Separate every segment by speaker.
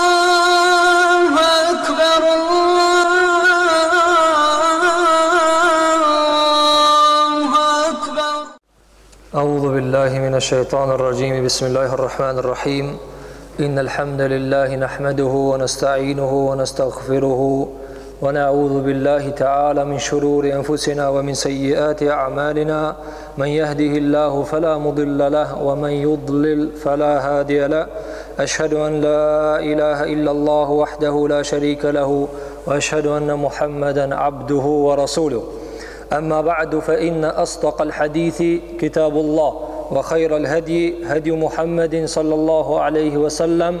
Speaker 1: الله أكبر الله أكبر
Speaker 2: أعوذ بالله من الشيطان الرجيم بسم الله الرحمن الرحيم إن الحمد لله نحمده ونستعينه ونستغفره ونستغفره ونعوذ بالله تعالى من شرور انفسنا ومن سيئات اعمالنا من يهده الله فلا مضل له ومن يضلل فلا هادي له اشهد ان لا اله الا الله وحده لا شريك له واشهد ان محمدا عبده ورسوله اما بعد فان اصدق الحديث كتاب الله وخير الهدي هدي محمد صلى الله عليه وسلم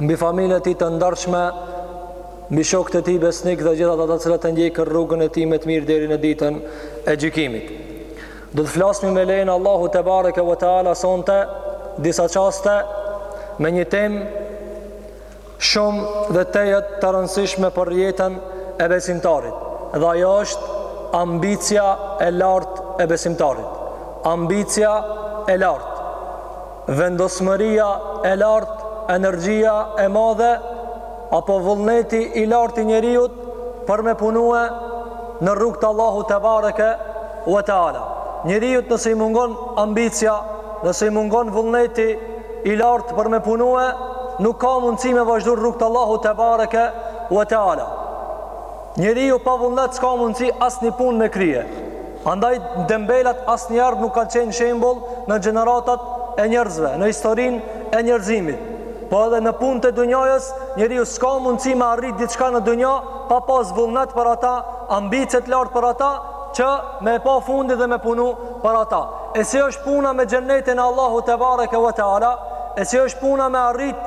Speaker 2: mbi familjen e tij të ndershme, mbi shokët e tij besnik dhe gjithë ata të cilët e ndjekin rrugën e tij më të mirë deri në ditën e gjykimit. Do të flasmi me lejen e Allahut tebareke ve teala sonte disa çaste me një temë shumë dhe tejet të rëndësishme për jetën e besimtarit. Dhe ajo është ambicia e lartë e besimtarit. Ambicia e lartë. Vendosmëria e lartë, energjia e madhe apo vullneti i lartë i njeriut për me punue në rrugë të Allahut tebareke ve teala. Njeriut nëse i mungon ambicia, nëse i mungon vullneti i lartë për me punue, nuk ka mundësi me vazhdu rrugë të Allahut tebareke ve teala. Njeriu pa vullnet s'ka mundësi asnjë punë me kry. Andaj dembelat asnjëherë nuk kanë qenë shembull në gjeneratat e njerëzve, në historinë e njerëzimit. Po edhe në punët e dunjajës njeriu s'ka mundësi me arrit diçka në dunja pa pas vullnet për ata, ambicie të lartë për ata që me e pa fundin dhe me punu për ata. E si është puna me xhennetin e Allahut tebareke ve teala? E si është puna me arrit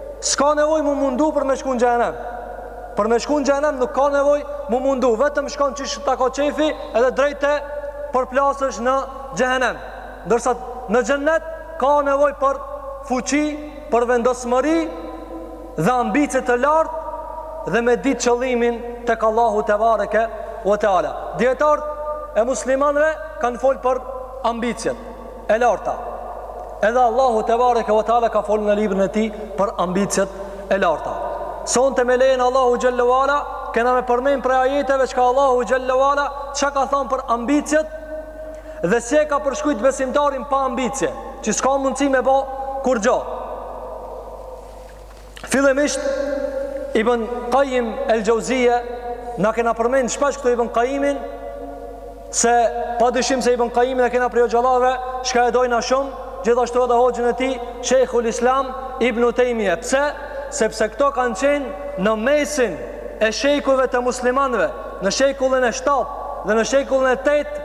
Speaker 2: S'ka nevojë m'u mundu për me shku në xhehenem. Për me shku në xhehenem nuk ka nevojë m'u mundu. Vetëm shkon qysh ta ka qefi edhe drejt e përplasesh në xhehenem. Ndërsa në xhenet ka nevoj për fuqi, për vendosmëri dhe ambicie të lartë dhe me dit qëllimin tek Allahu tebareke ve teala. Dijetarët e muslimanve kanë fol për ambiciet. e larta. Edhe Allahu tebareke ve teala ka folur në librin e tij për ambiciet e larta. Sonte me lejen e Allahut xhelle ve ala kena me përmend prej ajeteve çka Allahu xhelle ve ala çka ka thënë për ambiciet dhe si e ka përshkrujt besimtarin pa ambicie, që s'ka mundësi me bo kurrgja. Fillimisht Ibn Kajim el-Xhevzije na kena përmend shpesh këtu Ibn Kajimin se pa dyshim se Ibn Kajimin e kena prej hoxhallarve, çka e dojna shumë, gjithashtu edhe hoxhën e tij, Shejhul Islam Ibnu Tejmije. Pse? Sepse këto kanë qenë në mesin e shekujve të muslimanëve, në shekullin e 7 dhe në shekullin e 8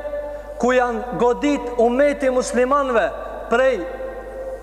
Speaker 2: ku janë godit umeti i muslimanëve prej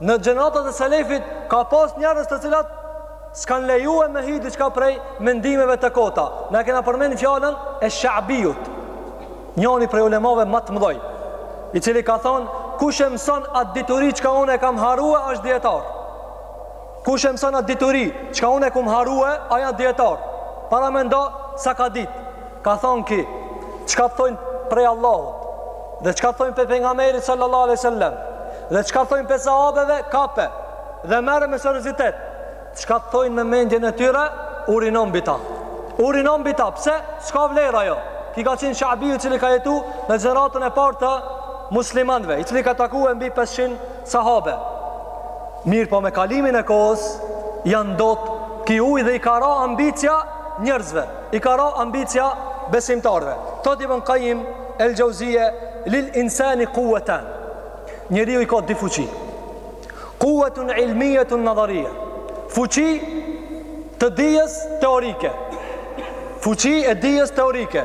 Speaker 2: Në gjeneratat e selefit ka pas njerëz të cilat s'kan lejue me hi diçka prej mendimeve të kota. Na kena përmend fjalën e Sha'biut, njani prej ulemave ma të mdhoj, i cili ka thonë kush e mëson atë dituri çka unë e kam harrue është dijetar. Kush e mëson atë dituri, çka unë e kum harrue, ai a dijetar. Paramendo, sa ka dit. Ka thonë ki, çka të thojnë prej Allahut, dhe çka të thojnë prej pejgamberit sallallahu alejhi ve selem, dhe çka të thojnë prej sahabëve, kape, dhe merre me seriozitet. Çka të thojnë me mendjen e tyre, urino mbi ta. Urino mbi ta, pse? S'ka vlerë ajo. Ki ka qenë Shabiu i cili ka jetu në gjeneratën e partë të muslimanve, i cili ka takue mbi 500 Sahabe, mirëpo me kalimin e kohës u ndot ki ujë dhe i ka ra ambicia njerëzve, i ka ra ambicia besimtarve. Thot Ibn Kajim, El Gjauzije, Lil Insani Kuwetan, njeriu i ka di fuqi. Kuwetun ilmijetun nadharije, fuqi të dijës teorike, fuqi e dijës teorike,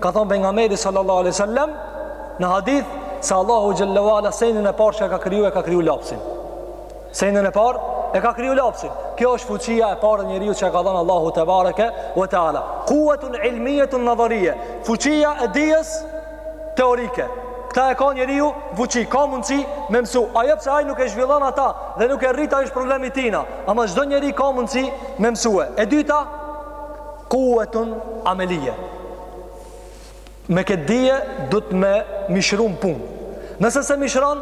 Speaker 2: Ka thonë pejgamberi sallallahu alejhi ve selem Në hadith se Allahu xhelle ve ala Senin e parë që e ka kriju e ka kriju lapsin Senin e parë e ka kriju lapsin Kjo është fuqia e parë e njeriut që e ka dhonë Allahu tebareke ve teala Kuetun ilmijetun nadharije Fuqia e dijes teorike Këta e ka njeriu fuqi Ka mundësi me mësu Ajo pse ai nuk e zhvillon ata Dhe nuk e rrit ata është problem i tina Ama çdo njeri ka mundësi me mësue E dyta Kuwwetun amelije. Me këtë dije do të më mishron punë. Nëse s'e mishron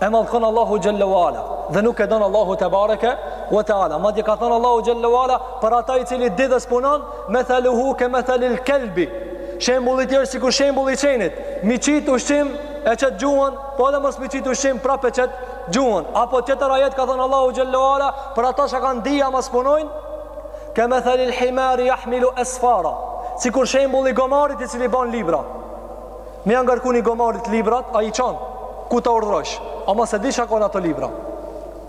Speaker 2: e mallkon Allahu xhelle ve ala dhe nuk e don Allahu tebareke ve teala. Madje ka thënë Allahu xhelle ve ala për ata i cili di dhe s'punon methaluhu kemethalil kelbi. Shembulli i tij është sikur shembulli i çenit. Me i çit ushqim e çet gjuhën, po edhe mos me i çit ushqim prapë e çet gjuhën. Apo tjetër ajet ka thënë Allahu xhelle ve ala për ata që kanë dije ama s'punojnë Kemathali al-himari yahmilu asfara. Sikur shembulli i gomarit i cili ban libra. Me ja ngarku ni gomarit librat, ai i çon ku ta urdhrosh. Ama s'e di çka kanë ato libra.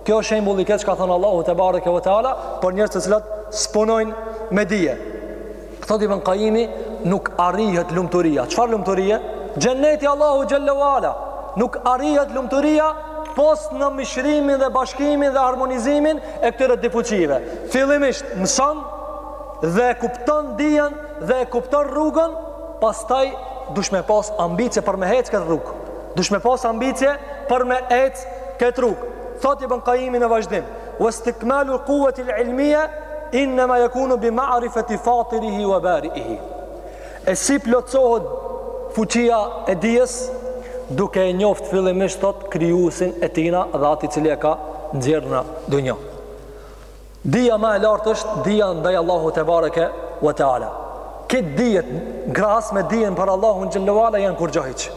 Speaker 2: Kjo është shembull i keq ka thënë Allahu tebareke ve teala për njerëz të cilët s'punojnë me dije. Thotë Ibn Qayimi, nuk arrihet lumturia. Çfarë lumturie? Xheneti i Allahut xhelle ve ala. Nuk arrihet lumturia pos me mishrimin dhe bashkimin dhe harmonizimin e këtyre dy fuqive. Fillimisht e mëson dhe e kupton dijen dhe e kupton rrugën, pastaj dush me pas ambicie për me ecë këtë rrugë. Dush me pas ambicie për me ecë këtë rrugë. Thot Ibn Kajimi në vazhdim. Wa istikmalu quwwati al-ilmiya inma yakunu bi ma'rifati fatirihi wa bariihi. E si plotësohet fuqia e dijes? Duke e njoft fillimisht thot krijuesin e tina dhe atë i cili e ka nxjerrë në dunja. Dija ma e lartë është dija ndaj Allahut tebareke ve teala. Krejt dijet krahas me dijen për Allahun xhelle ve ala janë kurgjo hiç.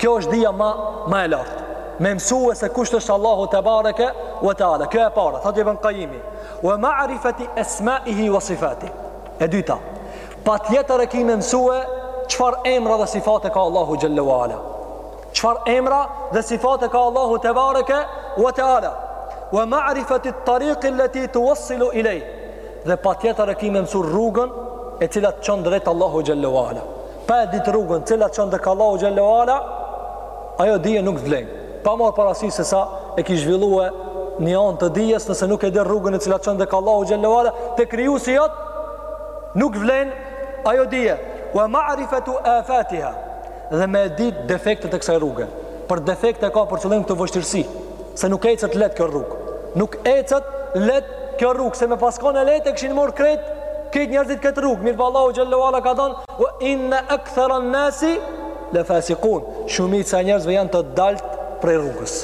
Speaker 2: Kjo është dija ma e lartë. Me mësue se kush është Allahu tebareke ve teala. Kjo e para, thotë Ibn Qayimi, "Wa ma'rifati asma'ihi wa sifatihi." E dyta, Patjetër e ki me mësue Çfar emra dhe sifate ka Allahu Xhelle wa Ala Çfar emra dhe sifate ka Allahu Tebareke wa Teala Wa ma'rifetit tariqil leti tuwassilu ilejh Dhe patjetër e ki me mësu rrugën E cila t'çon drejt Allahut Xhelle wa Ala Pa e ditë rrugën cila t'çon tek Allahu Xhelle wa Ala Ajo dije nuk vlen Pa marrë parasysh se sa e ki zhvillue një anë të dijes nëse nuk e di rrugën e cila t'çon tek Allahu Xhelle wa Ala Te krijuesi jot Nuk vlen ajo dije, wa ma'rifatu afatiha. Dhe me ditë defektet e kësaj rruge. Për defekt e ka për qëllim këtu vështirësi, se nuk ecet lehtë kjo rrugë. Nuk ecet lehtë kjo rrugë, se me pas kon e lehtë e kishin marrë krejt krejt njerëzit këtë rrugë. Mirpo Allahu xhelle ve ala ka thënë, "Wa inna akthara an-nasi la fasiqun." Shumica e njerëzve janë të daltë prej rrugës.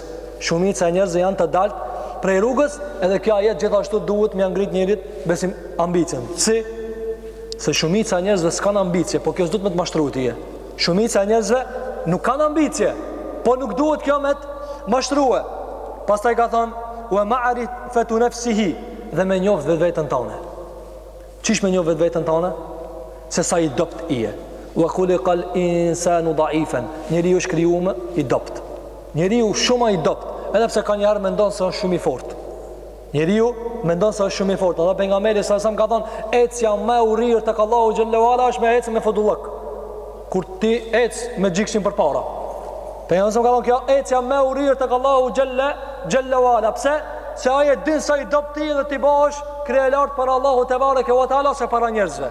Speaker 2: Shumica e njerëzve janë të daltë prej rrugës, edhe kjo ajet gjithashtu duhet me ja ngrit njerit besim Ambicien. Si? Se shumica e njerëzve s'kan ambicie, po kjo s'duhet me të mashtrue ty. Shumica e njerëzve nuk kanë ambicie, po nuk duhet kjo me të mashtrue. Pastaj ka thënë: "Wa ma'rifatu nafsihi" dhe me njoft vetveten tane. Qysh me njoft vetveten tane? Se sa i dobt i je. Wa khuliqal insanu da'ifan. Njeriu është krijuar i dobt. Njeriu shumë i dobt, edhe pse kanjëherë mendon se është shumë i fortë. Njeriu mendon se është shumë i fortë, edhe pejgamberi sa sa më ka thonë, ecja më e urrirë tek Allahu xhelle ve ala është me ecë me fodullëk. Kur ti ecë me gjyksin përpara. Pejgamberi sa më ka thonë, kjo ecja më e urrirë tek Allahu xhelle ve ala. Pse? Se ai e din sa i dobt je dhe ti bahesh kryelart para Allahut tebareke ve teala se para njerëzve.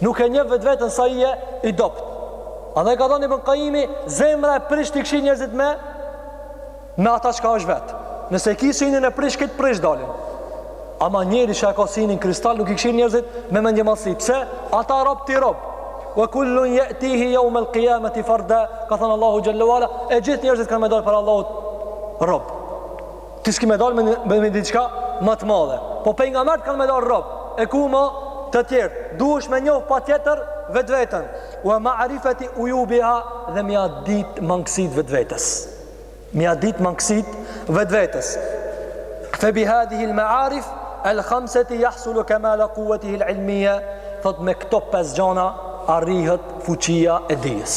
Speaker 2: Nuk e njeh vetveten sa i je i dobët. Edhe ka thënë Ibn Qayimi, zemra e prisht i kshyr njerëzit me me ata çka është vet. Nëse ki synin e prisht krejt prisht dalin. Ama njeri që e ka synin kristal nuk i kshyr njerëzit me mendjemadhësi. Pse? Ata rob ti rob. Wa kullun yatihi yawm al-qiyamati farda, ka thënë Allahu xhelle ve ala, e gjithë njerëzit kanë me dalë para Allahut rob. Ti s'ki me dalë me, me, me diçka ma të madhe. Po pejgamberët kanë me dalë robë. E ku ma të tjerë. Duhesh me njohë patjetër vetveten. Ue marifeti ujubiha dhe me ia ditë mangësitë vetvetes. Me ia ditë mangësitë vetvetes. Fe bi hadhihil mearif el khamseti jahsulu kemalu kuvetihil ilmije, thot me këto pes gjana arrihet fuqia e dijes.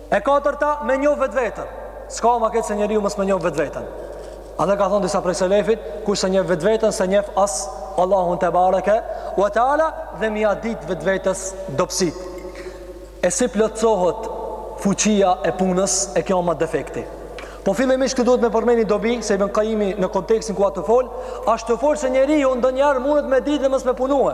Speaker 2: E katërta, me njohë vetveten. S'ka ma keq se njeriu mos me njohë vetveten. Edhe ka thonë disa prej selefit, kush s'e njef vetveten, s'e njef as Allahun tebareke ue teala dhe me ia ditë vetvetes dobësitë. E si plotësohet fuqia e punës, e kjo ma direkt. Po fillimisht këtu duhet me përmend një dobi, se Ibn Kajimi në kontekstin ku â tu folë, ashtë tu folë se njeriu ndonjëherë mundet me ditë dhe mos me punue.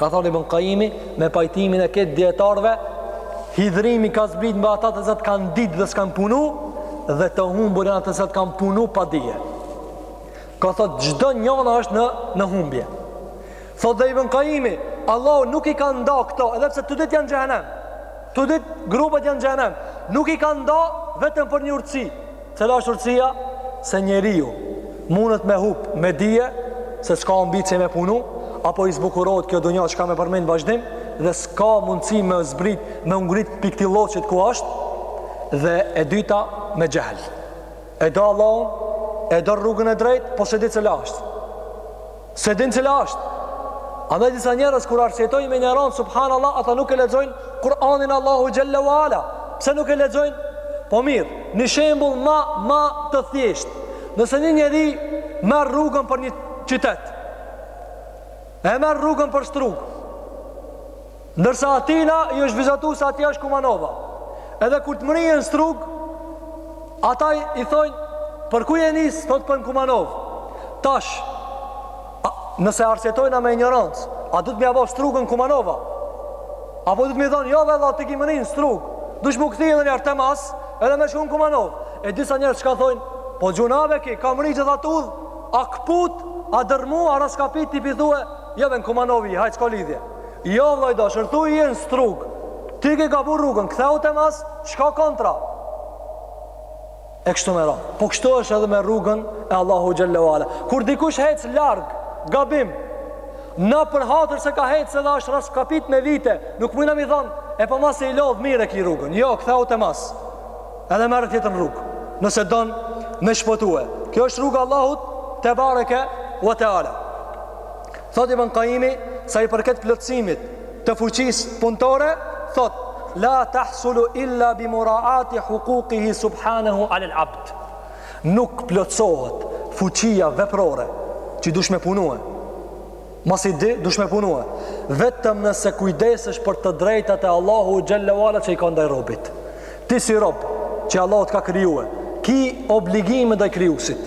Speaker 2: Ka thonë Ibn Kajimi, me pajtimin e krejt dijetarëve, hidhërimi ka zbrit mbi ata të cilët kanë dit dhe s'kanë punu, dhe të humbur janë ata të cilët kanë punu pa dije. Ka thotë, çdo njana është në, në humbje. Thotë dhe Ibn Kajimi, Allahu nuk i ka nda këto, edhe pse të dytë janë në xhehenem, të dyja grupet janë në xhehenem, nuk i ka nda vetëm për një urtësi, Cila është urtësia se njeriu mundet me hup me dije se s'ka ambicie me punu, apo i zbukurohet kjo dunja çka me përmend në vazhdim dhe s'ka mundësi me zbrit, me u ngrit pi atij lloçit ku është, dhe e dyta me xhehl. E do Allahun, e do rrugën e drejt, po s'e di cila është. S'e din cila është. Andaj disa njerëz kur arsyetojnë me injorancë subhanallah ata nuk e lexojnë Kur'anin e Allahut xhelle ue ala. Pse nuk e lexojnë? Po mirë, një shembull ma ma të thjeshtë. Nëse një njeri merr rrugën për një qytet. E merr rrugën për Strugë. Ndërsa atina i është vizatu se atje është Kumanova. Edhe kur të mrien strug, ata i thonë, për ku je nis, thot për në Kumanovë. Tash, a, nëse arsyetojna me injorancë, a duhet me ia bo Strugën Kumanova? Apo duhet me i thonë, jo vëlla, ti ki mrri në Strugë, duhesh m'u kthy edhe një herë t'mas, edhe me shku në Kumanovë. E disa njerëz çka thonë, po gjynah e ki, ka mrri gjithë atë udhë, a këput, a dërrmu, a rraskapit, ti po i thue, je, jo, në Kumanovë, hajt s'ka lidhje. Jo vllai dashur, thuj je në Strugë. Ti ke gabu rrugën, ktheu te mas, shko kontra? E kështu me radhë. Po kështu është edhe me rrugën e Allahut xhelle ue ala. Kur dikush hec larg, gabim. Na për hatër se ka hec edhe është rraskapit me vite, nuk mujna me i thon, e po masi je lodh mirë e ki rrugën. Jo, ktheu te mas. Edhe merr tjetër rrugë. Nëse don me shpëtue. Kjo është rruga e Allahut te bareke wa taala. Thotë Ibën Kajimi, sa i përket plotësimit të fuqisë punëtore, thotë, La tahsulu illa bi muraati hukukihi subhanehu alel abd. Nuk plotësohet fuqia veprore, që dush me punue, masi di, dush me punue, vetëm nëse kujdesësh për të drejtat e Allahu Gjellewala që i ka ndaj robit. Ti si rob, që Allahu të ka krijue, ki obligime ndaj krijusit.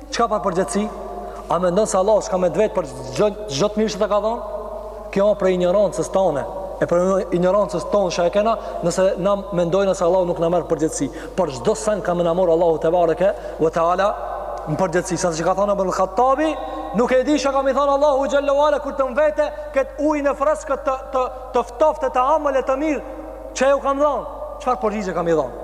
Speaker 2: Çka për përgjegjësi? A mendon se Allahu s'ka me t'vet për çdo të mirë që të ka dhënë? Kjo prej injorancës tonë, e prej injorancës tonë që e kena, nëse na mendojna se Allahu nuk na merr përgjegjësi. Për çdo sen ka me na marr Allahu tebareke ue teala në përgjegjësi. Sa që ka thënë Ibn Khattabi, nuk e di çka kam i thënë Allahu xhallahu ala kur të mvete kët ujin e freskët të ftoftë të amël e të mirë që ju kam dhënë. Çfarë përgjigje kam i dhënë?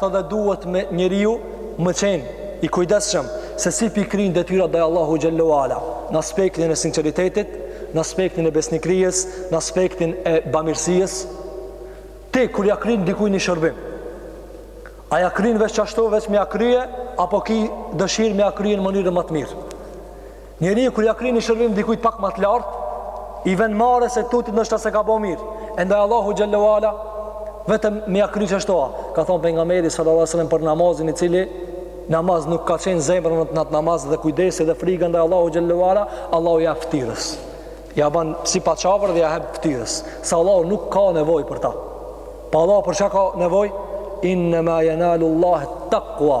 Speaker 2: Edhe duhet me njeriu me qenë i kujdesshëm se si pi kryen detyrat ndaj Allahu Gjellu Ala në aspektin e sinceritetit, në aspektin e besnikërisë, në aspektin e bamirësisë. Ti, kur ja kryen dikuj një shërbim, A ja kryen veç qashtu, veç me ja krye, apo ki dëshirë me ja kryen në mënyrë më të mirë? Njeriu kur ja kryen një shërbim dikujt pak më të lartë, i vjen marre se tutit ndoshta s'e ka bo mirë. E ndaj Allahu xhallahu ala vetëm me ja kry qashtu. Ka thënë pejgamberi sallallahu alajhi wasallam për namazin i cili namaz nuk ka qenë zemra në atë namaz dhe kujdesi dhe frika ndaj Allahu xhallahu ala, Allahu ja hep ftirës. Ja ban si paçavër dhe ja hep ftirës. Se Allahu nuk ka nevojë për ta. Po Allahu për çka ka nevojë? Innama yanalu Allahu taqwa.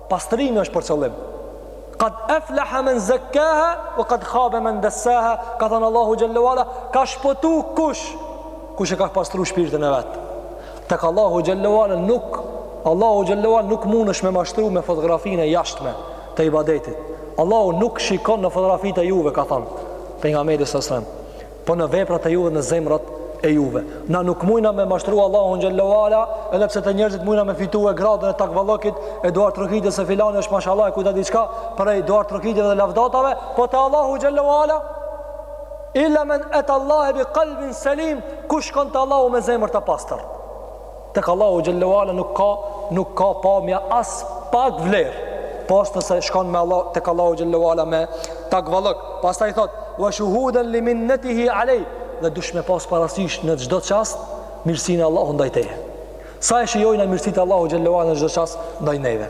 Speaker 2: Pastrimi është për qëllim. Kad aflaha men zakkaha wa kad khaba men dassaha, ka thënë Allahu xhallahu ala, ka shpëtu kush kush e ka pastruar shpirtin e vet. Tek Allahu xhallahu ala nuk Allahu xhallahu ala nuk mundesh me mashtru me fotografinë e jashtme të ibadetit. Allahu nuk shikon në fotografitë e juve, ka thënë pejgamberi sallallahu alajhi wasallam. po në veprat e juve në zemrat e juve. Na nuk mujna me mashtru Allahun Gjellewala, edhe pse te njerëzit mujna me fitue gradën e takvallëkit, e duartrokitje se filani është mashallah e ku ta di çka, prej duartrokitjeve dhe lavdatave, po te Allahu Gjellewala, illa men eta Allahe bi kalbin selim, kush shkon te Allahu me zemrë të pastër. Tek Allahu xhallahu ala nuk ka nuk ka pamja aspak vlerë. Po nëse shkon me Allah tek Allahu xhallahu ala me takvallëk. Pastaj thot: "Wa shuhudan li minnatihi alay." Dhe dush me pas parasysh në çdo çast mirësinë e Allahut ndaj teje. Sa i shijojna mirësitë e Allahu xhallahu ala në çdo çast ndaj neve.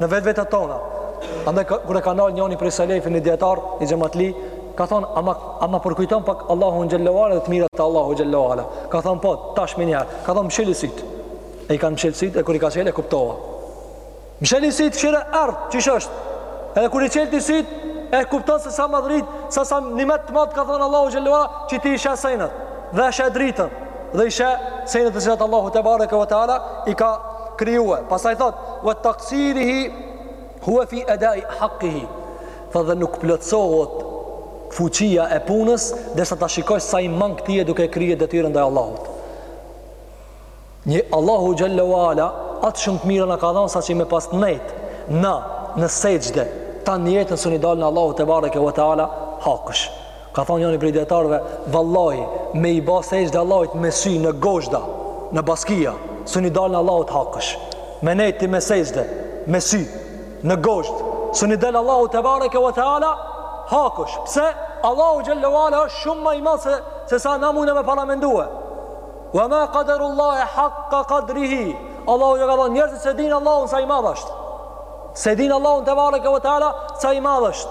Speaker 2: në vetvetat tona. Andaj kur e ka ndal njëri prej selefëve një dietar i xhamatli, ka thon a ma, a ma përkujton pak Allahun xhallahu ala dhe të mirat e Allahu xhallahu ala. Ka thon po, tash menjëherë. Ka thon mshele sit. E i ka mshel sit e kur i ka çel e kuptova. Mshelisit çire ard, çish është. Edhe kur i çelti sit, e kupton se sa madhështi, sa sa nimet të madh t'ka dhon Allahu xhallahu ala, që ti i sheh senet. Dhe i sheh dritën. dhe i sheh senet të cilat Allahu tebareke ve teala i ka krijuar. Pastaj thot: "Wa taqsirihi huwa fi ada'i haqqihi." Thot dhe nuk plotësohet fuqia e punës derisa ta shikosh sa i mangët je duke kryer detyrën ndaj Allahut. Një Allahu xhalla wala atë shumë të mira na ka dhënë saqë me pas nejt na në sexhde tan jetën s'un i dalna Allahu tebareke ve teala hakësh. Ka thonë njëri prej dietarëve, vallahi, me i ba sexhde Allahut me sy në gozhda, në baskija, s'un i dalin Allahut hakësh. Me nejt ti me sexhde, me sy në gozhdë, s'un i del Allahu tebareke ve teala hakësh. Pse? Allahu xhallahu ala është shumë ma i madh se se sa na munem me paramendue. Wa ma qadarullahi haqqa qadrihi. Allahu ju ka thënë njerëzit s'e dinë Allahun sa i madh është. S'e dinë Allahun tebareke ve teala sa i madh është.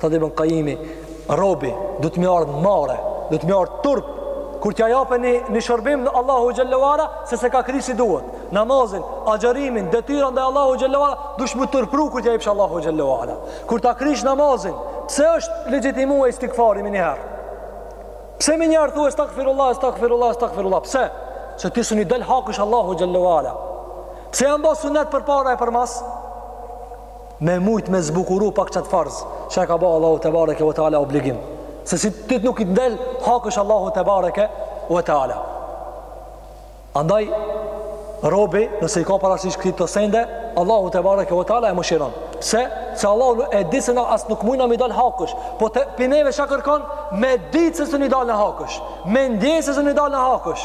Speaker 2: Thot Ibn Qayimi, robi duhet me ardh marre, duhet me ardh turp kur t'ja japë një, një shërbim Allahu xhelle ve ala se s'e ka kri si duhet namazin, agjerimin, detyrën ndaj Allahu xhelle ve ala dush m'u turpru kur t'ja jepsh Allahu xhelle ve ala kur ta krysh namazin pse është legjitimue istigfari menjëherë pse menjëherë thua estagfirullah, estagfirullah, estagfirullah pse? se ti s'un i del hakësh Allahu xhelle ve ala pse janë ba sunet përpara e përmas? me mujt me zbukuru pak qat farz që e ka ba Allahu tebareke ve teala obligim se si ti nuk i del hakësh Allahu tebareke ve teala andaj robi nëse i ka parasysh këto sende Allahu tebareke ve teala e mëshiron pse se Allahu e di se na as nuk mujna me i dal hakësh po prej neve çka kërkon me ditë se s'un i dalna hakësh me ndje se s'un i dalna hakësh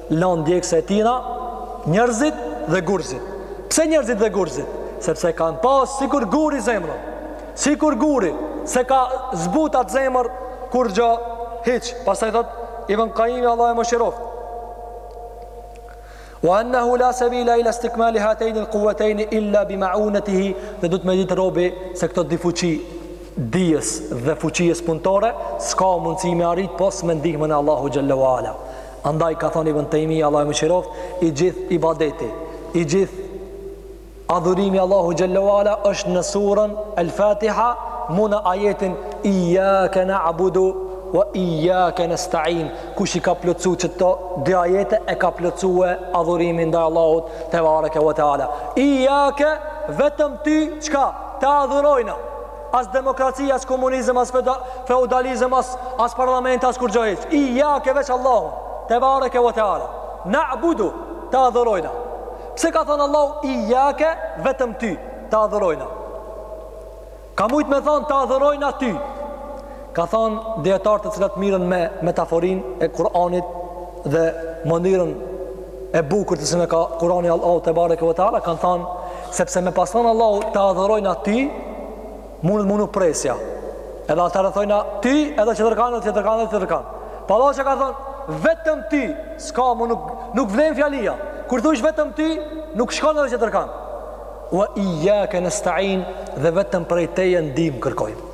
Speaker 2: Lan djegse e tina njerëzit dhe gurzit. Pse njerëzit dhe gurzit? Sepse kanë pas sikur guri zemrat. Sikur guri s'e ka zbut at zemër kurgjë hiç. Pastaj thot Ibn Qayyim Allah e mëshiroft. Wa annahu la sabila ila istikmal hatayn alquwatayn illa bima'unatihi. Dhe duhet me ditë robi se këto dy fuçi dijes dhe fuqisë punëtore s'ka mundësi me arrit pos me ndihmën e Allahu xhallahu ala. Andaj ka thënë Ibn Tejmije Allahu e mëshiroftë, i gjithë ibadeti, i gjithë adhurimi Allahu xhelle ve ala është në surën Al-Fatiha, mu në ajetin Iyyaka na'budu wa iyyaka nasta'in. Kush i ka plotësu këto dy ajete e ka plotësu adhurimin ndaj Allahut tebareke ve teala. Iyyaka vetëm ty çka të adhurojna. As demokraci, as komunizëm, as feudalizëm, as, as parlament, as kurgjo hiç. Iyyaka veç Allahu, tebareke ve teala. Na'budu, të adhurojna. Pse ka thonë Allahu, iyyaka vetëm ty, të adhurojna. Ka mujtë me thonë, të adhurojna ty. Kanë thanë dijetarët të cilët mirren me metaforinë e Kur'anit dhe mënyrën e bukur të cilën e ka Kur'ani Allahu tebareke ve teala kanë thanë sepse me pas thanë Allahu të adhurojna ty mundet me u vnu presja edhe të adhurojna ty edhe tjetërkënd edhe tjetërkënd edhe tjetërkënd po Allahu që ka thonë vetëm ty s'ka më nuk, nuk vlen fjalia kur thush vetëm ty nuk shkon edhe tjetërkënd wa iyyaka nasta'in dhe vetëm prej teje ndihmë kërkojmë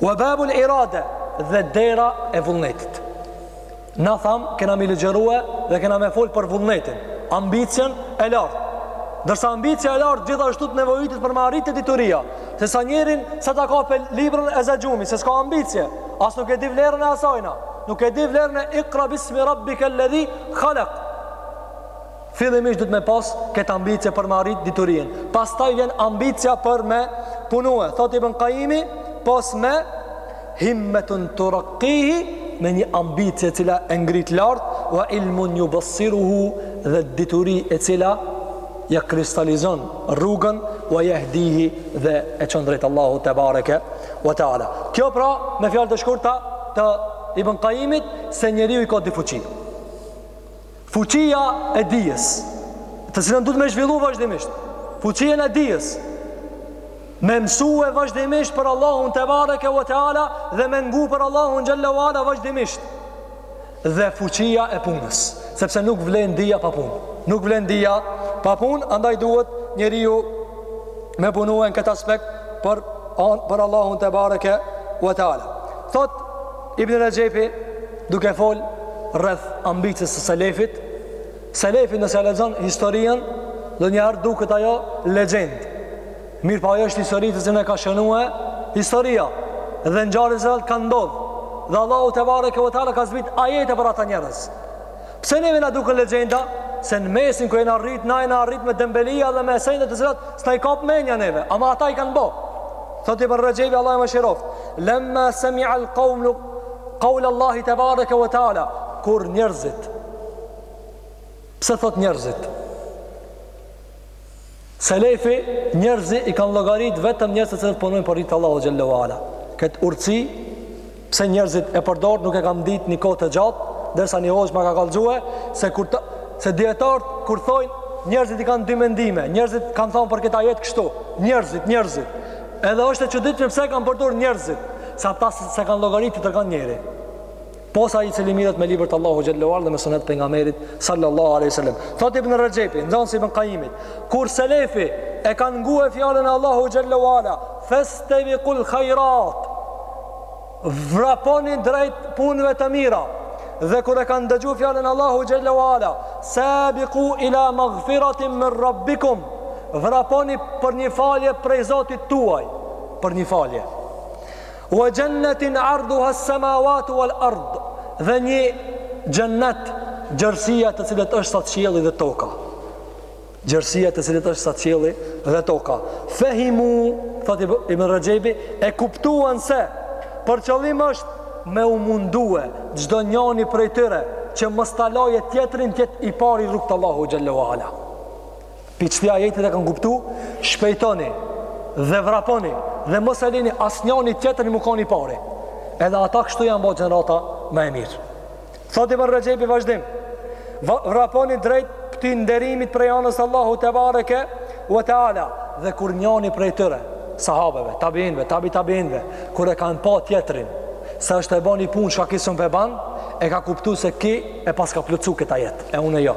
Speaker 2: Wa babul irade dhe dera e vullnetit. Na tham kena mi ligjërua dhe kena me fol për vullnetin, ambicien e lartë. Ndërsa ambicia e lartë gjithashtu të nevojitet për me arritë dituria, se sa njeri sa ta kapë librën e zë gjumi, se s'ka ambicie, as nuk e di vlerën e asajna, nuk e di vlerën e ikra bismi rabbikel ledhi khalak. Fillimisht duhet me pas këtë ambicie për me arrit diturinë. Pastaj vjen ambicia për me punue. Thotë Ibn Kajimi, pas me himmetun turakkihi me një ambicie e cila e ngrit lart, wa ilmun jubessiruhu dhe dituri e cila ia kristalizon rrugën, wa jehdihi dhe e çon drejt Allahut tebareke ve teala. Kjo pra me fjalë të shkurta të Ibn Kajimit se njeriu i ka dy fuqi. Fuqia e dijes, të cilën duhet me zhvillu vazhdimisht. Fuqinë e dijes, me mësue vazhdimisht për Allahun tebareke ve teala dhe me ngu për Allahun xhelle ve ala vazhdimisht. Dhe fuqia e punës, sepse nuk vlen dija pa punë. Nuk vlen dija pa punë, andaj duhet njeriu me punue në këtë aspekt për, për Allahun tebareke ve teala. Thotë, Ibn Rexhepi duke fol rreth ambicies së selefit, selefi nëse e lexon historinë, ndonjëherë duket ajo legjendë. Mirëpo ajo është histori të cilën e ka shënue historia dhe ngjarje që kanë ndodh. Dhe Allahu tebareke ve teala ka zbrit ajete për ata njerëz. Pse neve na duken legjenda? Se në mesin ku jena rrit, na jena rrit me dembelia dhe me sende të cilat s'na i kap menja neve, ama ata i kanë bo. Thot Ibn Rexhepi, Allahu e mëshiroft. Lemma semial kaumu kaulallahi tebareke ue teala, kur njerëzit. Pse thot njerëzit? Selefi njerëz i kanë llogarit vetëm njerëz të cilët punojnë për hir t'Allahu xhelle ue ala. Kët urtësi pse njerëzit e përdor nuk e kam ditë një kohë të gjatë, derisa një hoxhë ma ka kallxue se kur të, se dijetarët kur thonë njerëzit i kanë dy mendime, njerëzit kanë thënë për këtë ajet kështu, njerëzit, njerëzit. Edhe është e çuditshme pse e kanë përdor njerëzit, se ata s'e kanë llogaritë tjetërkan njeri. Pos ai i cili mirret me libër të Allahu xhelle ue ala dhe me sunet t'pejgamberit sallallahu alaihi wasallam. Thotë Ibn Rexhepi, nxënës i Ibn Kajimit, kur selefi e kanë ngue fjalën e Allahu xhelle ue ala, fastabiqul khairat. Vraponi drejt punëve të mira. Dhe kur e kanë dëgju fjalën e Allahu xhelle ue ala, sabiqu ila maghfiratin min rabbikum. Vraponi për një falje prej Zotit tuaj, për një falje. Wa jannatin 'arduha as-samawati wal-ard. Dhe një xhennet gjerësia të cilit është sa qielli dhe toka. Gjerësia të cilit është sa qielli dhe toka. Fehimu, thot Ibn Rexhepi, e kuptuan se për qëllim është me u mundue çdo njani prej tyre që mos ta lajë tjetrin të jetë i pari n'rrugë t'Allahu xhelle ue ala. Pi ktij ajetit e kanë kuptu, shpejtoni dhe vraponi dhe mos e lini asnjani tjetrin me kon i pari. Edhe ata kështu janë bo gjenerata më e mirë. Thotë Ibn Rexhepi n'vazhdim. Vraponi drejt këtij nderimit prej anës Allahu tebareke ue teala dhe kur njani prej tyre sahabeve, tabiinve, tabi tabiinve, kur e kanë pa tjetrin, se është tu e ba ni punë çka ki s'un pe ban, e ka kuptu se ki e paska plotësu këtë ajet, e unë jo.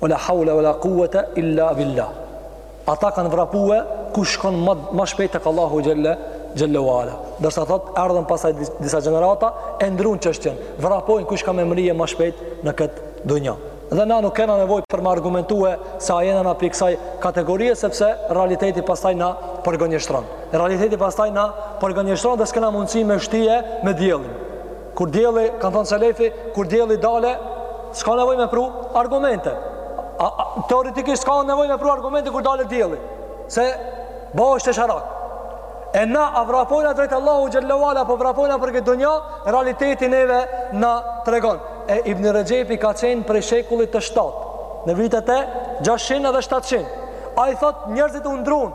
Speaker 2: Ue la haule ue la kuvete illa billah Ata kanë vrapue kush shkon ma, ma shpejt tek Allahu xhelle, xhelle ue ala Ndërsa thot, erdhën pastaj disa gjenerata E ndrun çështjen Vrapojnë kush ka me mrrie ma shpejt në këtë dunja Dhe na nuk kena nevoj për me argumentue Se a jena na pi kësaj kategorie Sepse realiteti pastaj na përgënjeshtron Realiteti pastaj na përgënjeshtron Dhe s'kena mundësi me shtije me diellin Kur dielli, kanë thënë selefi, kur dielli dale, s'ka nevojë me pru argumente. A, a, teoretikisht s'ka nevojë me pru argumente kur dale dielli, se bo është e sharak. E na a vrapojna drejt Allahu xhelle ue ala, apo vrapojna për këtë dunja, realiteti neve na tregon. E Ibn Rexhepi ka qenë prej shekullit të shtatë, në vitet e 600 edhe 700. Ai thot njerëzit u ndrun,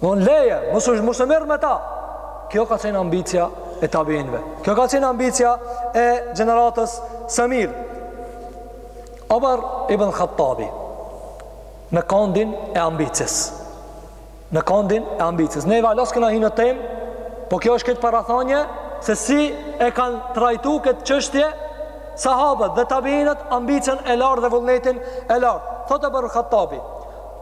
Speaker 2: Thonë leje, mos u mos e merr me ta. Kjo ka qenë ambicia e tabiinëve. Kjo ka qenë ambicia e gjeneratës së mirë. Omer ibn Hattabi në këndin e ambicies. Në këndin e ambicies. Ne hala s'kena hi në temë, po kjo është këtë parathanje se si e kanë trajtu këtë çështje sahabët dhe tabiinët ambicien e lartë dhe vullnetin e lartë. Thotë Omer Hattabi,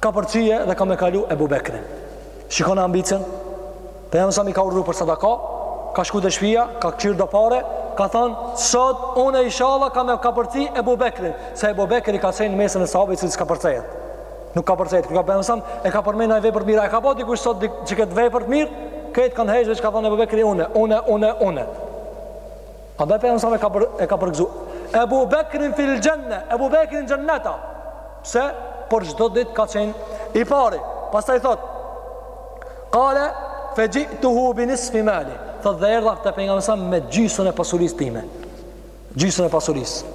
Speaker 2: Ka përcie dhe kam me kalu Ebu Bekrin. Shikone ambicien. Pejgamberi a.s. ka urdhru për sadaka, ka shku te shpia, ka këqyrë do pare, ka thanë, sot unë inshallah kam me përci Ebu Bekrin, se Ebu Bekri ka qenë mesin e sahabëve që s'ka përcejet. Nuk ka përcejet, kur ka pejgamberi a.s., e ka përmend naj vepër të mirë, a e ka ba dikush sot që këtë vepër të mirë, këtë kanë hesht veç ka thonë Ebu Bekri une, une, une, une. Andaj pejgamberi a.s. e ka për, e ka përgëzu. Ebu Bekrin fil xhenne, Ebu Bekrin xhennet. Pse? Por çdo ditë ka qenë i pari. Pastaj thot: "Qale fe xhi'tuhu bi nisfi mali." Thot dhe erdha te pejgamberi a.s. me gjysën e pasurisë time. Gjysën e pasurisë.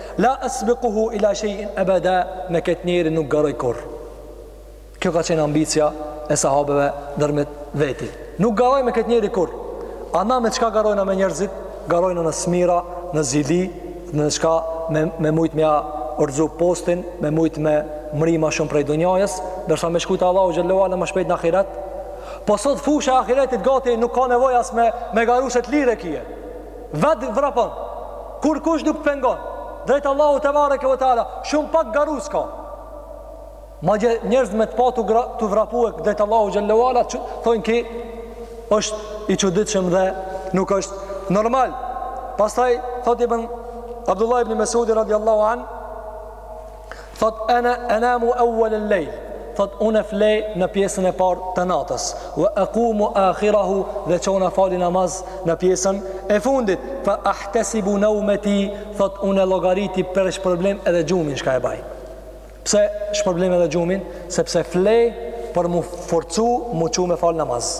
Speaker 2: La esbiquhu ila shay'in abada, me këtë njeri nuk garoj kurrë. Kjo ka qenë ambicia e sahabeve ndërmjet veti. Nuk garoj me këtë njeri kurrë. A ne me çka garojna me njerëzit? Garojna në smirë, në zili, në çka me me mujt me ia rrzu postin, me mujt me mrri ma shumë prej dunjajës, ndërsa me shku te Allahu xhelle ve ala ma shpejt në ahiret. Po sot fusha e ahiretit gati nuk ka nevojë as me me garu se t'lirë e ki. Vetë vrapon. Kurkush nuk të pengon. Drejt Allahut tebareke ve teala. Shumë pak garues ka. Madje njerëz me të pa tu, tu vrapue drejt Allahut xhelle ve ala, thojnë ky është i çuditshëm dhe nuk është normal. Pastaj, thot ibn Abdullah ibn Mesudi radiallahu anhu. Thot ana anamu awwal al-layl. Thot unë fle në pjesën e parë të natës. Wa aqumu akhirahu dhe çohna fali namaz në pjesën e fundit. Fa ahtasibu nawmati. Thot unë e llogariti për shpërblim edhe gjumin çka e baj. Pse shpërblim edhe gjumin? Sepse fle për mu forcu m'u çu me fal namaz.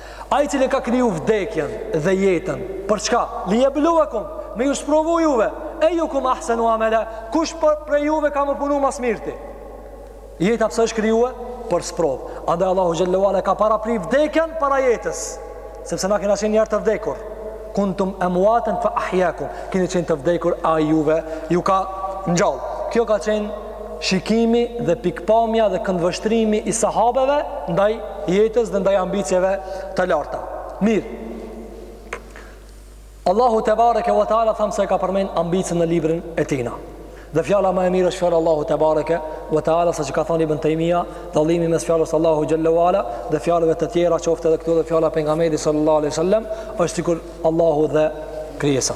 Speaker 2: Ai i cili ka kriju vdekjen dhe jetën, për çka? Li yabluwakum, me ju sprovu juve. Ejukum ahsanu amala, kush prej juve ka me punu ma së mirti? Jeta pse është krijuar? Për sprovë. Andaj Allahu xhelle ve ala ka parapri vdekjen para jetës, sepse na kena qenë njerëz të vdekur. Kuntum amwatan fa ahyakum. Keni qenë të vdekur, ai juve ju ka ngjall. Kjo ka qenë shikimi dhe pikëpamja dhe këndvështrimi i sahabeve ndaj jetës dhe ndaj ambicjeve të larta. Mirë, Allahu tebareke ve teala thamë se e ka përmen ambicjen në librin e tina. Dhe fjala ma e mirë është fjala e Allahut tebareke ve teala saqë ka thonë Ibn Tejmija dalimi mes fjalës Allahut xhelle ve ala dhe fjalëve të tjera qoftë edhe këtu dhe fjala e pejgamberit sallallahu alejhi ve sellem është sikur Allahu dhe krijesa.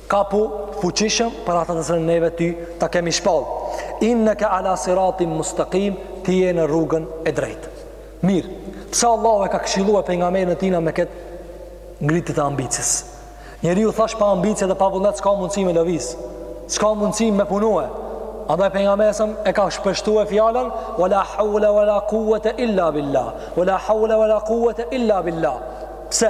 Speaker 2: Kapu fuqishëm për atë të cilën neve ty ta kemi shpall. Inneke ala siratim mustakim, ti je në rrugën e drejtë. Mirë, pse Allahu e ka këshilluar pejgamberin e tina me këtë ngritje të ambicies? Njeriu thash pa ambicie dhe pa vullnet s'ka mundësi me lëviz, s'ka mundësi me punue. Andaj pejgamberi asm e ka shpeshtuar fjalën wala hawla wala quwwata illa billah. Wala hawla wala quwwata illa billah. Pse?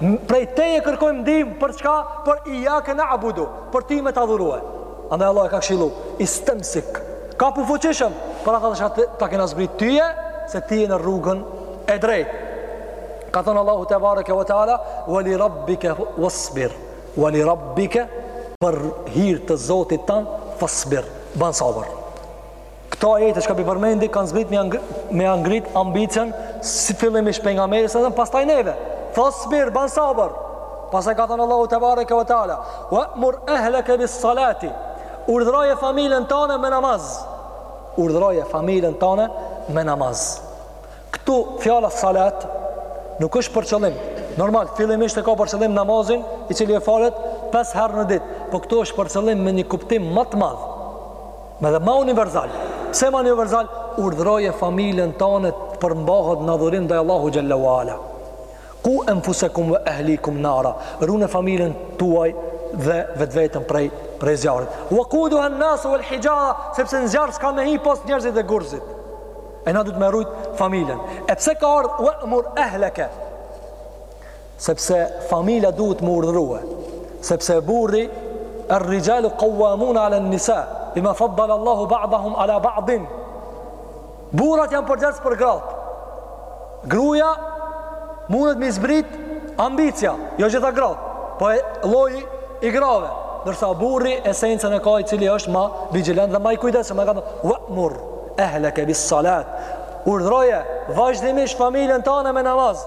Speaker 2: Prej teje kërkojmë ndihmë për çka? Për ijjake na'budu, për ty me të adhurue. Andaj Allahu e ka këshilu, istemsik, kapu fuqishëm, për ata çka ta, ta kena zbrit tyje, se ti je në rrugën e drejt. Ka thënë Allahu tebareke ve teala, ve li rabbike fasbir, ve li rabbike për hir të zotit tan, fasbir, ban sabër. Këto ajete që ka po i përmendi kanë zbrit me, angr me angrit ambicjen si fillimisht pejgamberit asm dhe pastaj neve. Fasbir, ban sabër. Pastaj ka thënë Allahu tebareke ve teala. Ve'mur ehleke bis salati. Urdhroje familjen tane me namaz. Urdhroje familjen tane me namaz. Këtu fjala salat nuk është për qëllim. Normal, fillimisht e ka për qëllim namazin i cili e falet 5 herë në dit. Po këtu është për qëllim me një kuptim ma të madh. Edhe ma universal. Pse ma universal? Urdhëroje familjen tane të përmbahet në adhurim ndaj Allahut xhelle ve ala. Ku enfusekum ve ehlikum nara, rune familjen tuaj dhe vetveten prej, prej zjarrit. Vekuduhen nasu vel hixhara, sepse në zjarr s'ka me hi pos njerëzit dhe gurët. E na duhet me rujt familjen. E pse ka ardh ve'mur ehleke? Sepse familja duhet m'u urdhërue. Sepse burri, err-rrixhalu kawamuna ala nisa, bima faddal Allahu ba'dahum ala ba'din. Burrat janë përgjegjës për gratë. Gruja mundet me i zbrit ambicja, jo gjitha gratë, po e lloji i grave. Ndërsa burri esencën e ka i cili është ma vigilant dhe ma i kujdesshëm, ka thënë ve'mur ehleke bis salat, urdhroje vazhdimisht familjen tane me namaz,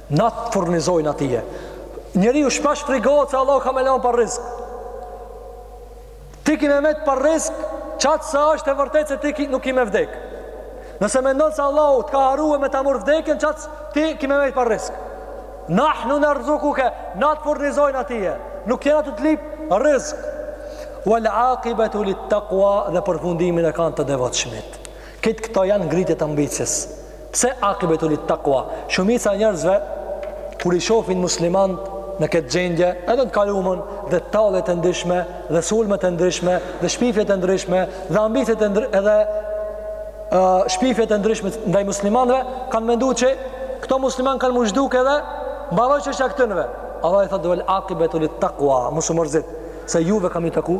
Speaker 2: Na të furnizojna tye. Njeriu shpesh frigohet se Allahu ka me lanë pa rrizk. Ti ki me metë pa rrizk, qat sa është e vërtetë se ti nuk ki me vdek. Nëse mendon se Allahu të ka harru me ta marr vdekjen, qat ti ki me metë pa rrizk. Nahnu narzukuka, na të furnizojna tye. Nuk jena tu të lyp rrizk. Wal aqibatu lit taqwa dhe përfundimin e kanë të devotshmit. Krejt këto janë ngritje të ambicies. Pse akibetu li takua? Shumica e njerëzve kur i shofin muslimanët në këtë gjendje, edhe në të kalumën dhe talljet e ndryshme dhe sulmet e ndryshme dhe shpifjet e ndryshme dhe ambiciet e ndryshme edhe uh, shpifjet e ndryshme ndaj muslimanëve, kanë mendu që këto muslimanë kanë m'u zhduk edhe mbaroi çështja këtynve. Allah i thotë vel akibetu li takua, mos u mërzit se juve ka me i taku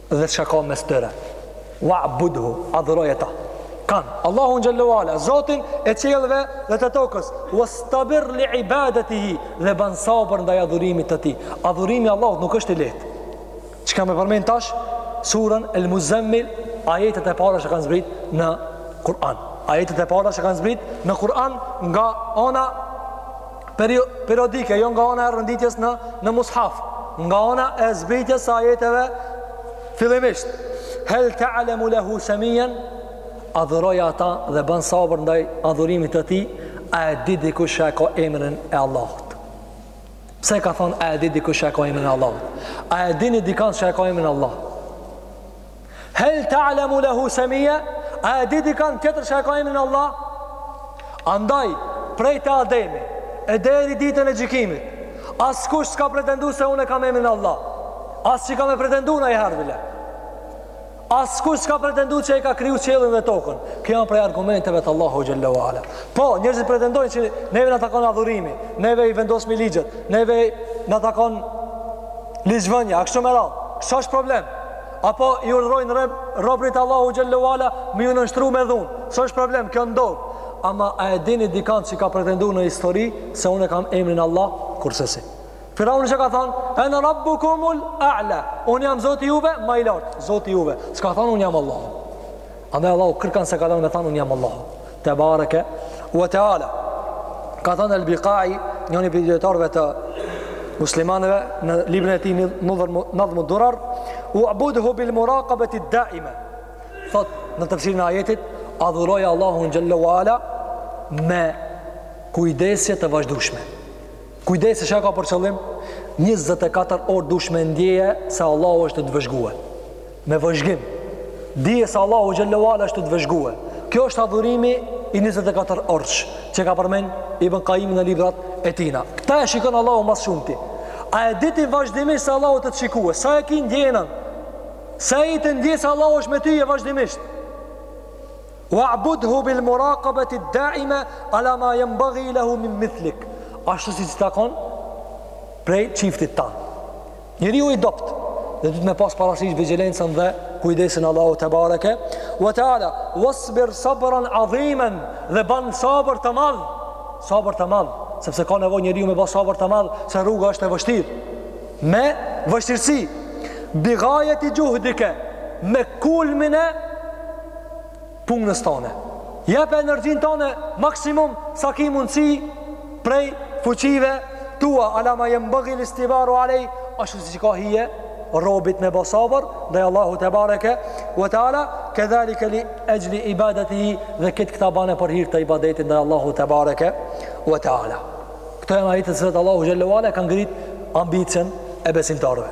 Speaker 2: dhe çka ka mes tyre. Wa budhu, adhuroj ata. Kan? Allahun xhelle wa ala, Zotin e qiellve dhe të tokës. Wastabir li ibadatihi, dhe ban sabër ndaj adhurimit të tij. Adhurimi i Allahut nuk është i lehtë. Çka më përmend tash surën El Muzammil, ajetet e para që kanë zbrit në Kur'an. Ajetet e para që kanë zbrit në Kur'an nga ana Perio, periodike, jo nga ana e renditjes në, në mushaf, nga ana e zbritjes së ajeteve fillimisht. Hel ta'lemu lehu semijen, adhuroj ata dhe ban sabër ndaj adhurimit të tij, a e di dikush që e ka emrin e Allahut. Pse ka thonë a e di dikush që e ka emrin e Allahut? A e dini dikan që e ka emrin e Allahut? Hel ta'lemu lehu semije, a e di dikan tjetër që e ka emrin Allah? Andaj, prej te Ademi, e deri ditën e gjykimit, askush s'ka pretendu se unë e kam emrin Allah. As që ka me pretendu najherë. Bile askush s'ka pretendu që e ka kriju qiellin dhe tokën. Kjo janë prej argumenteve të Allahut xhelle wa ala. Po, njerëzit pretendojnë që neve na takon adhurimi, neve i vendosmi ligjet, neve na takon ligjvënia, e kështu me radhë, kjo s'është problem. Apo i urdhërojnë rreb, robrit e Allahut xhelle wa ala me ju nënshtru me dhunë. S'është problem, kjo ndodh. Ama a e dini dikan që ka pretendu në histori se unë e kam emrin Allah? Kurrsesi. Firauni çka ka thonë, ene rabbukumul a'la, unë jam zoti juve, ma i lartë, zoti juve, s'ka thonë, unë jam Allah. Andaj Allahu kërkan s'e ka lanë me thanë unë jam Allahu. Tebareke ue teala. Ka thënë El Biqai, njëni prej dijetarëve të muslimanëve, në librin e tij Nadhmud durar, wa budhu bil murakabeti daime. Thot, në tefsirin e ajetit, adhuroj Allahun xhelle wa ala me kujdesje të vazhdushme. Kujdesje çka ka për qëllim, 24 orë dush me ndje se Allahu është tu të vëzhgue. Me vëzhgim. Dije se Allahu xhelle ve ala është tu të vëzhgue. Kjo është adhurimi i 24 orësh që ka përmend Ibn Qayyim në librat e tina. Këta e shikon Allahu ma së shumti. A e di ti vazhdimisht se Allahu tu të shikue? Sa e ki ndjenjën? Sa je tu e ndje se Allahu është me ty e vazhdimisht? Wa'budhu bil muraqabati daima ala ma yanbaghi lahu min mithlik. Ashtu siç takon prej çiftit tan. Njeriu i dobt dhe duhet me pas parasysh vigjilencën dhe kujdesin Allahu te bareke ve teala wasbir sabran aziman dhe ban sabër të madh sabër të madh sepse ka nevojë njeriu me ba sabër të madh se rruga është e vështirë me vështirësi bi gajeti xhuhdike me kulmin e punës tane. Jepe energjinë tane maksimum sa ki mundësi prej fuqive tua. Ala ma jembegi el istibaru alej, ashtu siç i ka hije robit me ba sabër ndaj Allahu tebareke ve teala, kedhalike li exhli ibadetihi, dhe këtë këta bane për hir të ibadetit ndaj Allahu tebareke ve teala. Këto janë ajetet si i zbret Allahu xhelle ve ala, kanë ngritë ambicien e besimtarëve.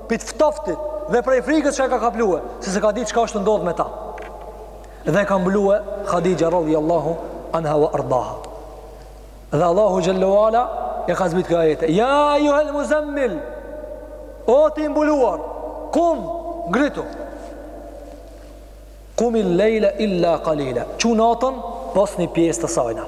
Speaker 2: Prej të ftoftit dhe prej frikës që e ka kaplue, se s'e ka ditë çka është tu ndodhë me ta. Dhe e ka mbulue Khadija radhi Allahu anha wa ardaha. Dhe Allahu xhelle ve ala i ka zbritë këto ajete. Ja ejjuhel muzemmil, o ti i mbuluar, kum, ngritu. Kumil lejle illa kalile, çu natën pos një pjesë të sajna.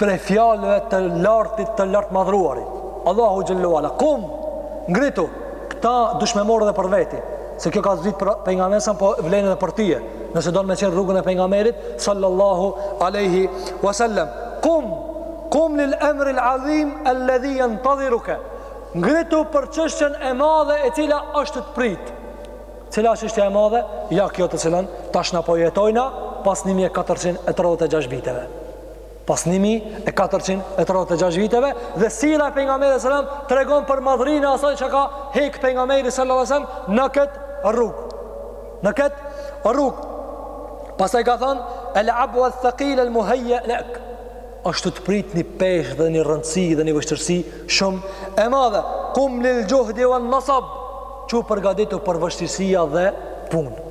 Speaker 2: prej fjalëve të lartit të lartmadhruarit Allahu xhelle ve ala kum ngritu këta dush me marrë edhe për veti se kjo ka zbrit për pejgamberin po vlen edhe për tyje nëse don me qenë n'rrugën e pejgamberit sallallahu alaihi wasallam kum kum lil amri al azim alladhi yantadhiruka ngritu për çështjen e madhe e cila është tu të prit cila është çështja e madhe ja kjo të cilën tash na po jetojna pas 1436 viteve pas 1436 viteve dhe sira e pejgamberit sallallahu alajhi wasallam tregon për madhrinë e asaj çka ka hek pejgamberi sallallahu alajhi wasallam në këtë rrugë. Në këtë rrugë. Pastaj ka thënë wal ib'u al thaqil al muhayya lak. Asht tu të prit një peshë dhe një rëndësi dhe një vështirësi shumë e madhe. Kum lil juhdi wan nasab. Çu përgatitu për vështirësia dhe punë.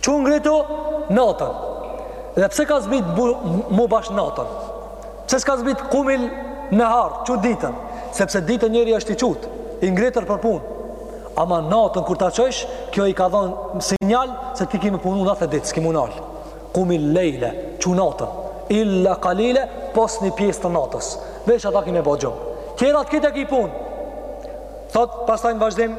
Speaker 2: Çu ngritu natën. Dhe pse ka zbrit mu bash natën? Pse s'ka zbrit kumin nehar, çu ditën? Sepse ditën njeriu është i çut, i ngritur për punë. Ama natën kur ta çojsh, kjo i ka dhonë sinjal se ti ki me punu natë e ditë, s'ki m'u nal. Kumil lejle, çu natën, illa kalile, pos një pjesë të natës. Veç ata ki me bo gjumë. Tjetrat krejt ki punë. Thot, pastaj në vazhdim,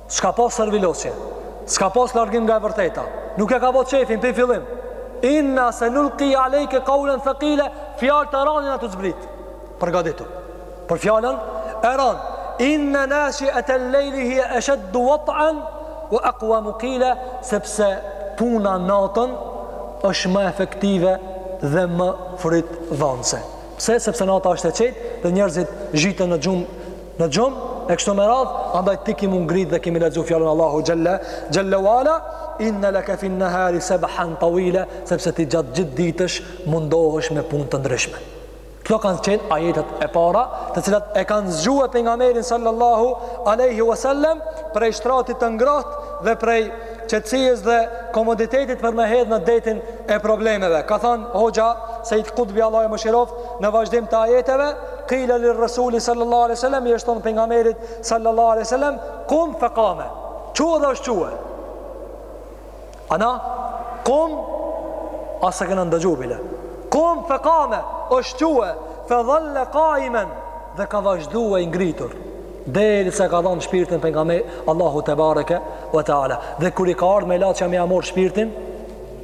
Speaker 2: Ska pas servilosje S'ka pas largim nga e vërteta Nuk ja ka bo qefin prej fillimi Inna se nulki alejke kaulen thëkile Fjalë të ran kena me të zbrit Përgaditu Për fjalën e ran Inna nashiete lejli hije esheddu watan ue ekuamu kile Sepse puna natën është më efektive dhe më frytdhanse Pse? Sepse nata është e qetë dhe njerëzit zhyten në gjumë në gjumë e kështu me radh andaj ti kimu ngrit dhe kimi lexu fjalën Allahut xhalla xhalaluhu inna laka fi nahari sabhan tawila sepse ti gjatë gjithë ditës mundohesh me punë të ndryshme këto kanë qenë ajetet e para të cilat e kanë zgjuar pejgamberin sallallahu alaihi wasallam prej shtratit të ngrohtë dhe prej qetësisë dhe komoditetit për me e hedh në detin e problemeve ka thënë hoxha Sejid Kutbi Allahu e mëshiroftë në vazhdim të ajeteve Qila lir Rasuli sallallahu alaihi wasallam i është thënë pejgamberit sallallahu alaihi wasallam kum fa qama. Çu dhe është çuar. Ana kum a s'e ke ndëgju bile. Kum fa qama është çuar fa dhalla qaiman dhe ka vazhduar i ngritur derisa e ka dhënë shpirtin pejgamberit Allahu tebareke ve teala. Dhe kur i ka ardhur melaqja me ia marr shpirtin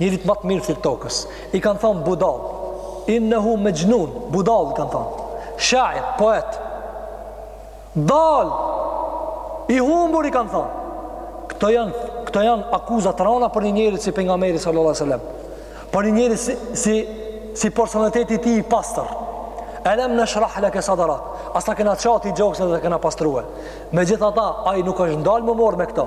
Speaker 2: Njerit ma të mirë në fytyrë të tokës. I kanë thonë budal. Innehu mexhnun. Budal, i kanë thonë. Shair, poet. Dal. I humbur, i kanë thonë. Këto janë, këto janë akuza të rana për një njeri si pejgameri sallallahu alai sallam. Për një njeri si, si, si personaliteti i tij i pastër. Elem neshrah leke sadrak. A s'ta kena çel ty gjoksin dhe kena pastrue. Megjithatë, ai nuk është ndalë m'u marrë me këto.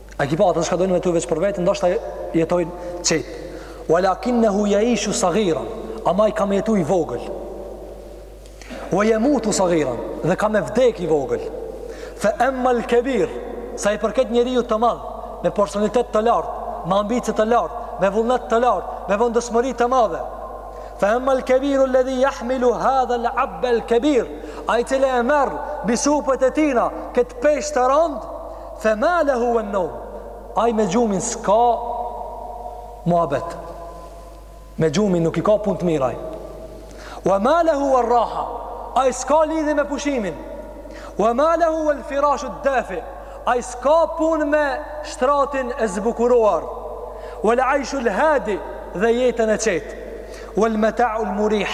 Speaker 2: A ki pa ata shka dojnë me jetu veç për vetë, ndoshta jetojnë qetë. Walakinnahu yaishu saghiran, ama ai ka me jetu i vogël. Wa yamutu saghiran, dhe ka me vdek i vogël. Fa amma al-kabir, sa i përket njeriut të madh, me personalitet të lartë, me ambicie të lartë, me vullnet të lartë, me vendosmëri të madhe. Fa amma al-kabiru alladhi yahmilu hadha al-'ib'a al-kabir, ai i cili e merr mbi supet e tina, këtë peshë të rëndë, Fema lehu wan nawm. Ai me gjumin s'ka muhabet. Me gjumin nuk i ka punët mirë ai. Wa ma lehu wan raha. Ai s'ka lidhje me pushimin. Wa ma lehu wal firashu ad-dafi. Ai s'ka punë me shtratin e zbukuruar. Wal aishu al hadi dhe jetën e qetë. Wal mata'u al murih.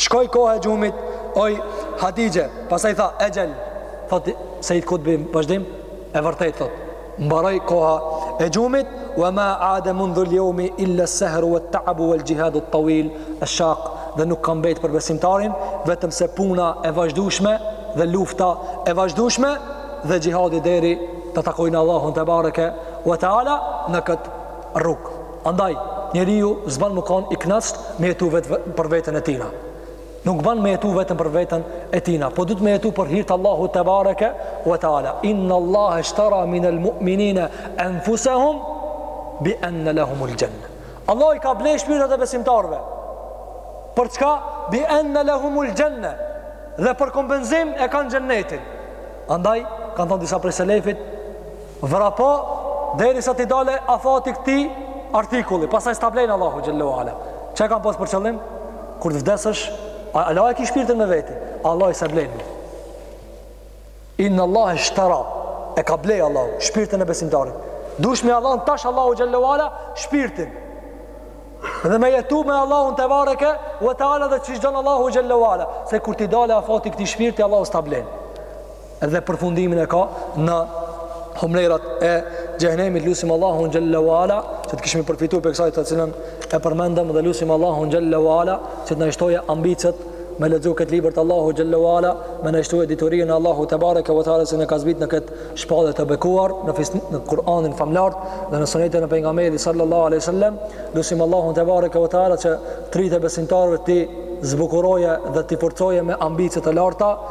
Speaker 2: Shkoi koha e gjumit, oj Hatixhe, pastaj tha, exhel, thot Sejid Kutbi, vazhdim, e vërtet, thot, mbaroi koha e gjumit, wa ma ade mundhul jeumi, illa sehru, wa taabu, wal xhihadu tawil esh-shak, dhe nuk ka mbet për besimtarin, vetëm se puna e vazhdueshme, dhe lufta e vazhdueshme, dhe xhihadi deri ta takojnë Allahun tebareke wa teala, në këtë, rrugë. Andaj, njeriu s'ban me kon i kënaqt me jetu vet për veten e tina. Nuk ban me jetu vetëm për veten e tina, po duhet me jetu për hir të Allahut tebareke ve teala. Inna Allahe shtara min al mu'minina anfusahum bi anna lahum al janna. Allah i ka blej shpirtat e besimtarëve. Për çka? Bi anna lahum al janna. Dhe për kompensim e kanë xhennetin. Andaj kanë thënë disa prej selefit, Vrapo derisa t'i dale afati këtij artikulli, pastaj s'ta blen Allahu xhelle ue ala. Ça e kam pas për qëllim? Kur të vdesësh, a, hala e ki shpirtin me veti, Allahi s'e blen. Inne Allahe shtara, e ka blejë Allahu, shpirtin e besimtarit. Dush me ia dhan tash Allahut xhelle ue ala, shpirtin. Dhe me jetu me Allahun tebareke ve teala dhe qysh don Allahu xhelle ue ala. Se kur t'i dale afati këtij shpirti, Allahu s'ta blen. edhe përfundimin e ka në humnerat e xhehenemit lusim Allahun xhalla wala që të kishim përfitu prej kësaj të cilën e përmendëm dhe lusim Allahun xhalla wala që të na shtojë ambicet me lexu këtë libër të Allahut xhalla wala me na i shtu diturinë e Allahut tebareke ve teala që na ka zbrit në këtë shpallje të bekuar në në Kur'anin famëlartë dhe në sunetin e Pejgamberit sallallahu alaihi wasallam lusim Allahun tebareke ve teala që shpirtrat e besimtarëve t'i zbukuroje dhe t'i forcoje me ambicie të larta